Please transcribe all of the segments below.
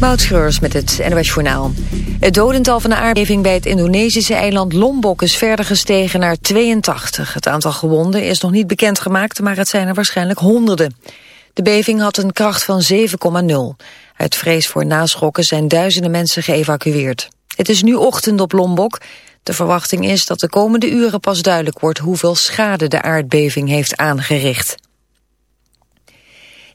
Moutschreurs met het NOS Journaal. Het dodental van de aardbeving bij het Indonesische eiland Lombok is verder gestegen naar 82. Het aantal gewonden is nog niet bekendgemaakt, maar het zijn er waarschijnlijk honderden. De beving had een kracht van 7,0. Uit vrees voor naschokken zijn duizenden mensen geëvacueerd. Het is nu ochtend op Lombok. De verwachting is dat de komende uren pas duidelijk wordt hoeveel schade de aardbeving heeft aangericht.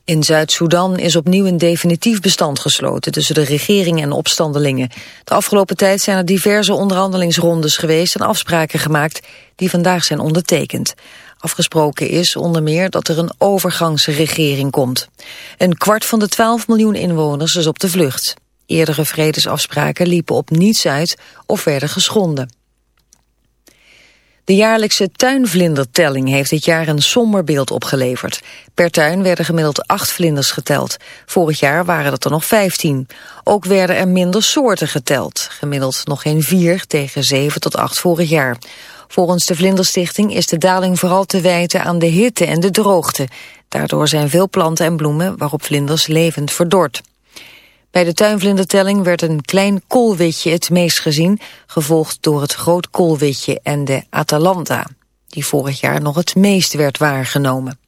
In Zuid-Soedan is opnieuw een definitief bestand gesloten tussen de regering en opstandelingen. De afgelopen tijd zijn er diverse onderhandelingsrondes geweest en afspraken gemaakt die vandaag zijn ondertekend. Afgesproken is onder meer dat er een overgangsregering komt. Een kwart van de 12 miljoen inwoners is op de vlucht. Eerdere vredesafspraken liepen op niets uit of werden geschonden. De jaarlijkse tuinvlindertelling heeft dit jaar een somber beeld opgeleverd. Per tuin werden gemiddeld acht vlinders geteld. Vorig jaar waren dat er nog vijftien. Ook werden er minder soorten geteld. Gemiddeld nog geen vier tegen zeven tot acht vorig jaar. Volgens de Vlinderstichting is de daling vooral te wijten aan de hitte en de droogte. Daardoor zijn veel planten en bloemen waarop vlinders levend verdord. Bij de tuinvlindertelling werd een klein koolwitje het meest gezien, gevolgd door het groot koolwitje en de Atalanta, die vorig jaar nog het meest werd waargenomen.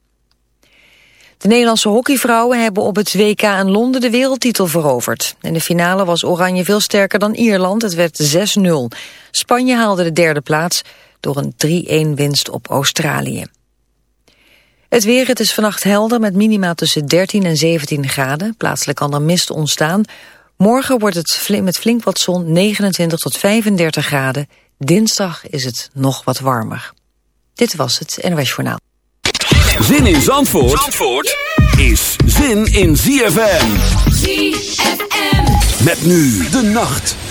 De Nederlandse hockeyvrouwen hebben op het WK in Londen de wereldtitel veroverd. In de finale was Oranje veel sterker dan Ierland, het werd 6-0. Spanje haalde de derde plaats door een 3-1 winst op Australië. Het weer, het is vannacht helder met minima tussen 13 en 17 graden. Plaatselijk kan er mist ontstaan. Morgen wordt het met flink wat zon 29 tot 35 graden. Dinsdag is het nog wat warmer. Dit was het NOS Journaal. Zin in Zandvoort, Zandvoort is zin in ZFM. ZFM. Met nu de nacht.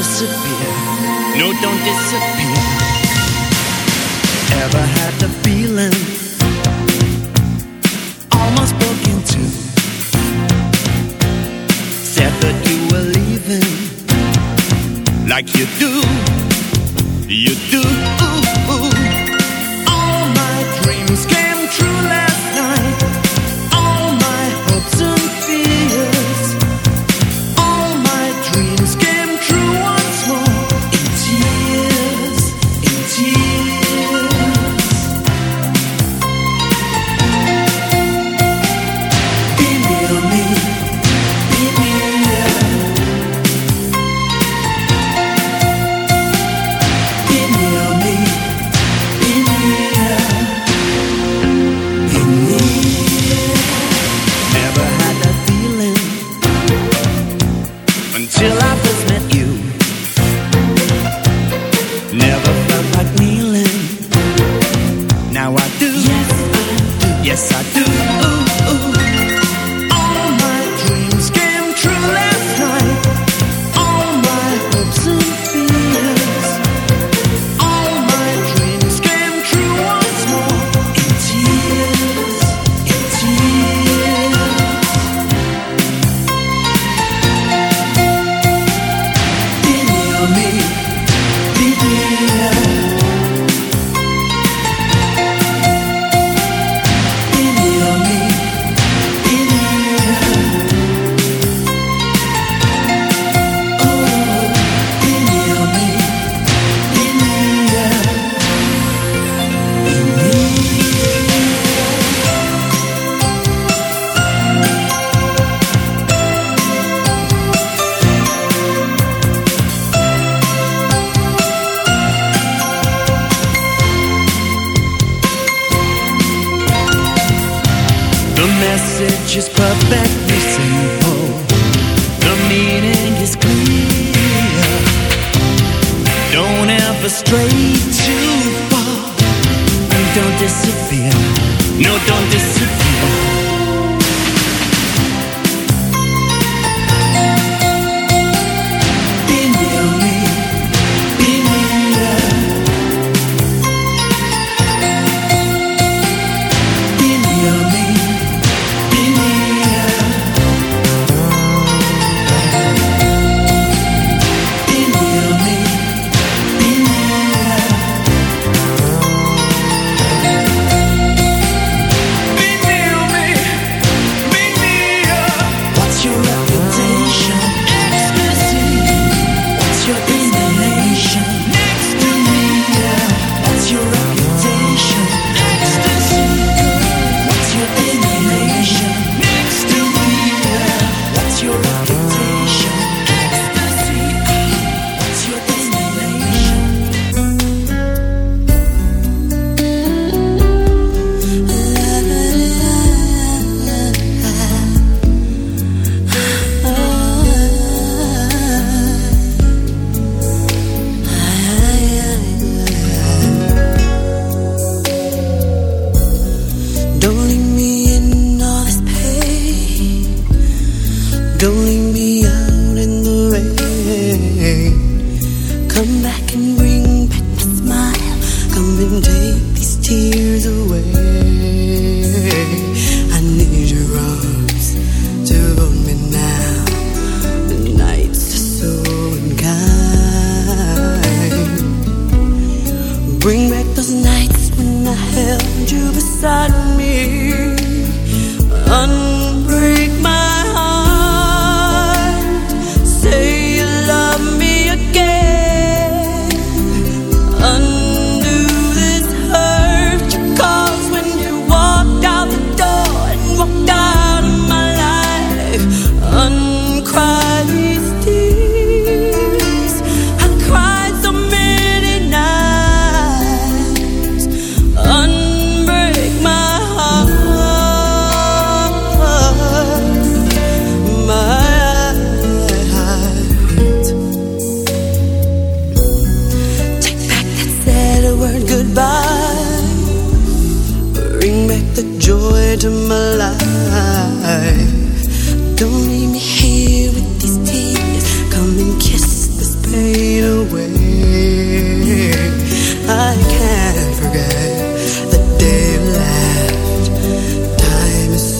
disappear. No, don't disappear. Ever had the feeling? Almost broken too. Said that you were leaving, like you do.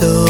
so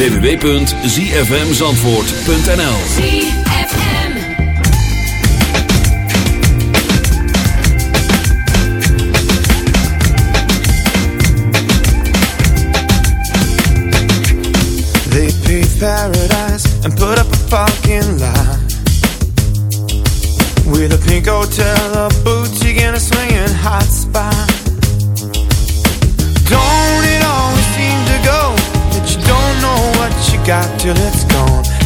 www.zfmzandvoort.nl They paved paradise and put up a fucking lie. With a pink hotel, a boutique, and a swinging hot spot.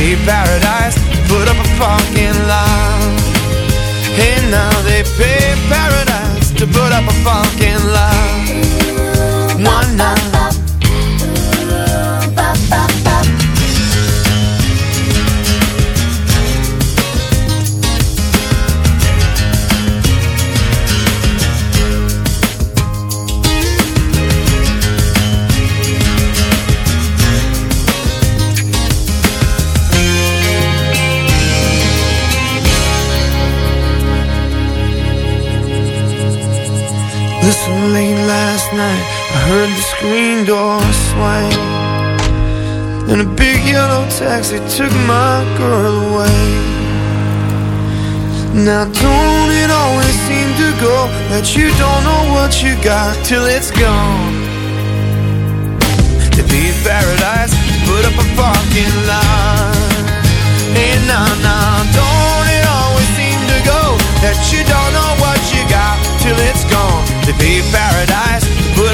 Pay paradise, put up a fucking lie. Hey, now they pay paradise to put up a fucking the door swing And a big yellow taxi took my girl away. Now don't it always seem to go That you don't know what you got till it's gone? To be paradise, put up a parking lot. Hey, nah, nah, don't it always seem to go That you don't know what you got till it's gone? To be paradise,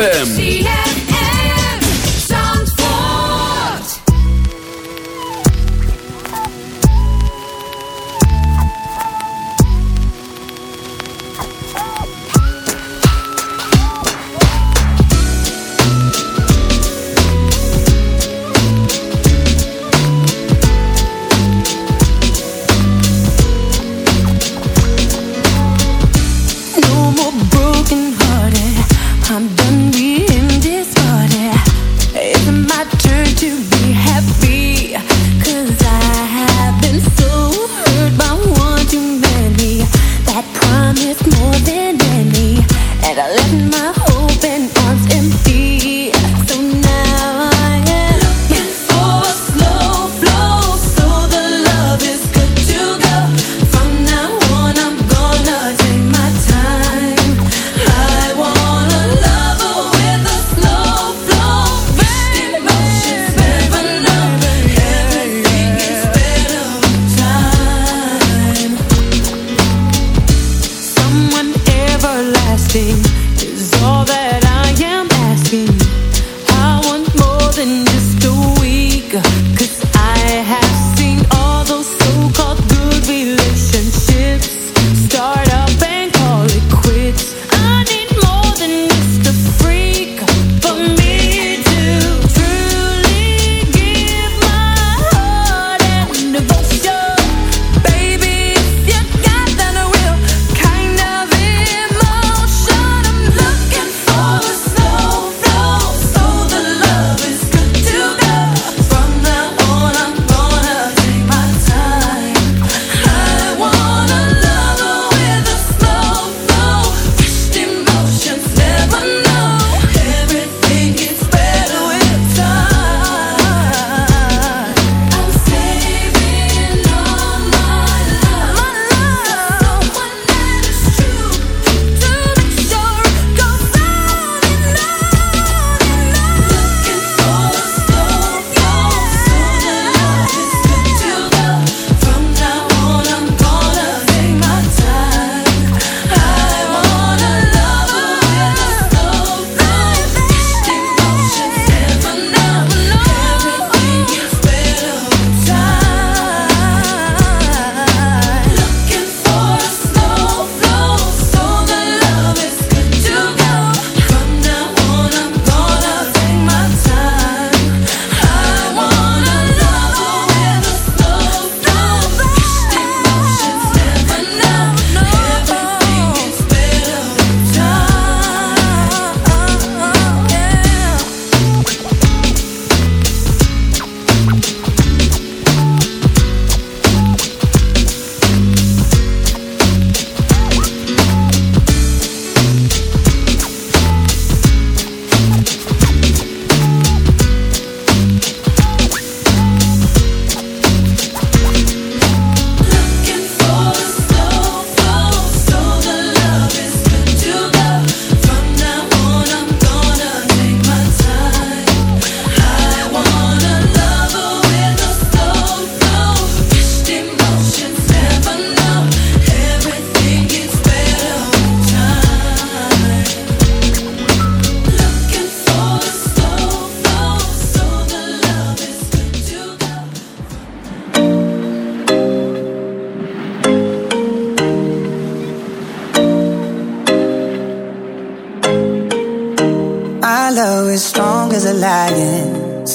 ZFM.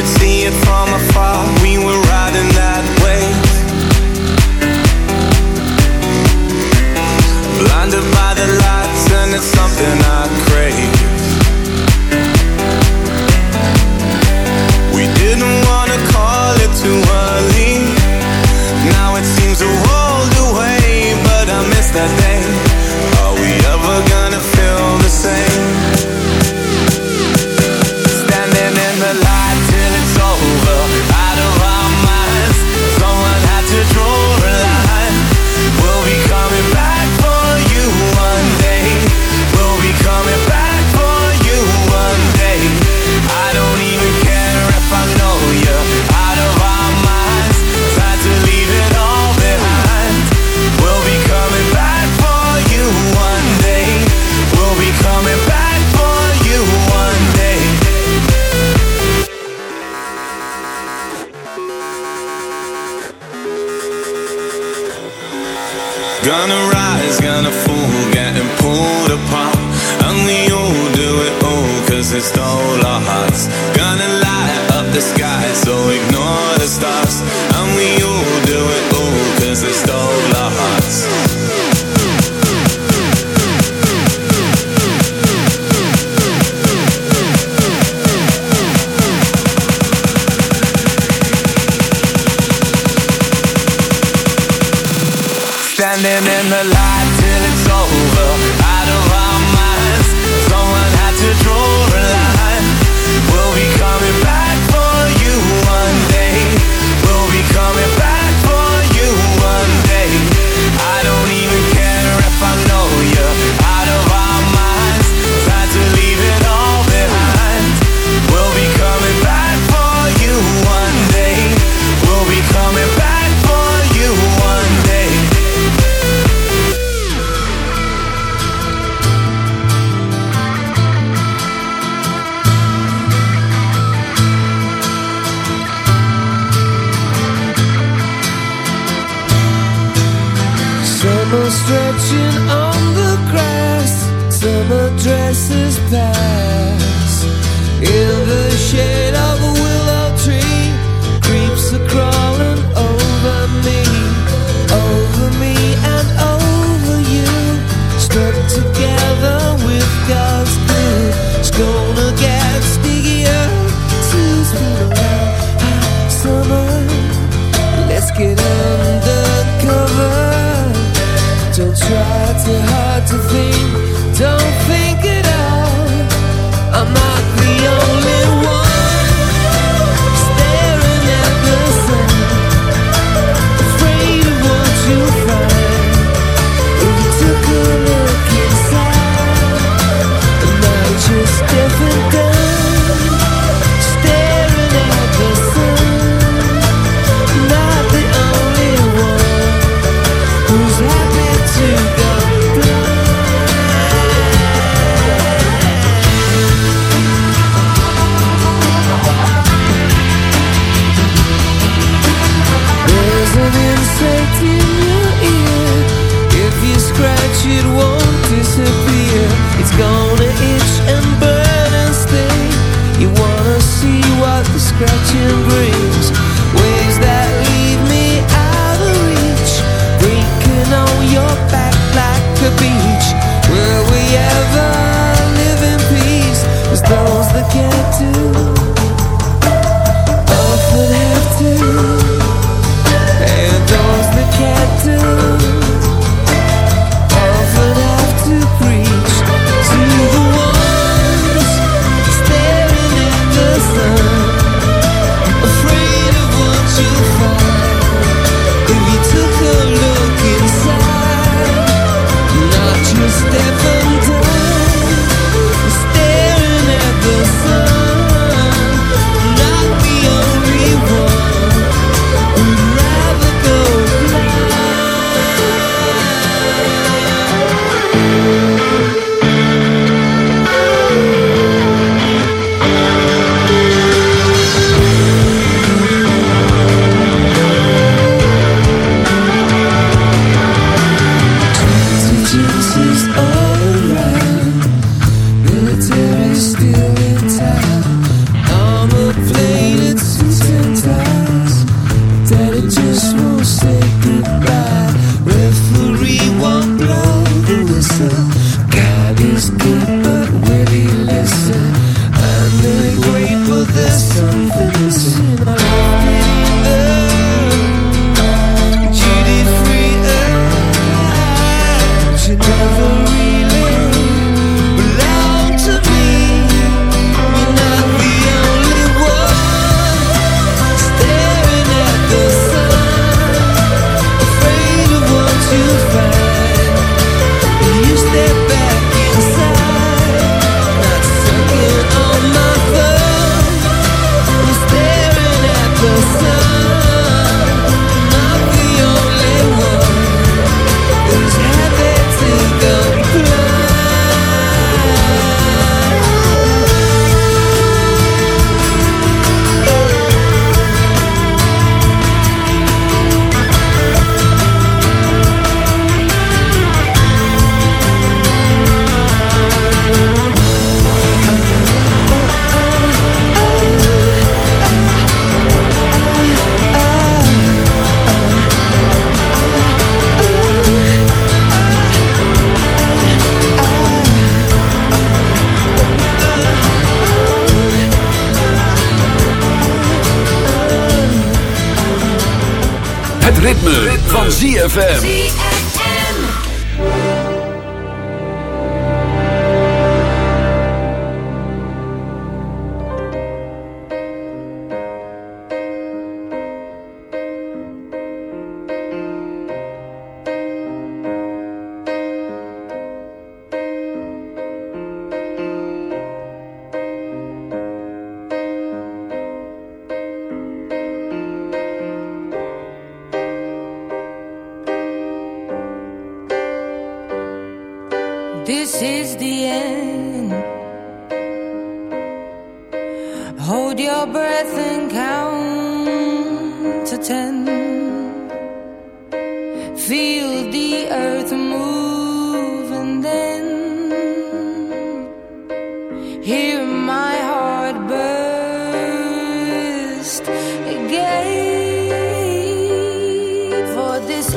could see it from afar. We were riding that. the scratching breeze.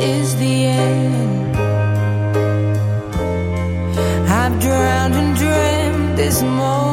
is the end. I've drowned and dreamed this moment.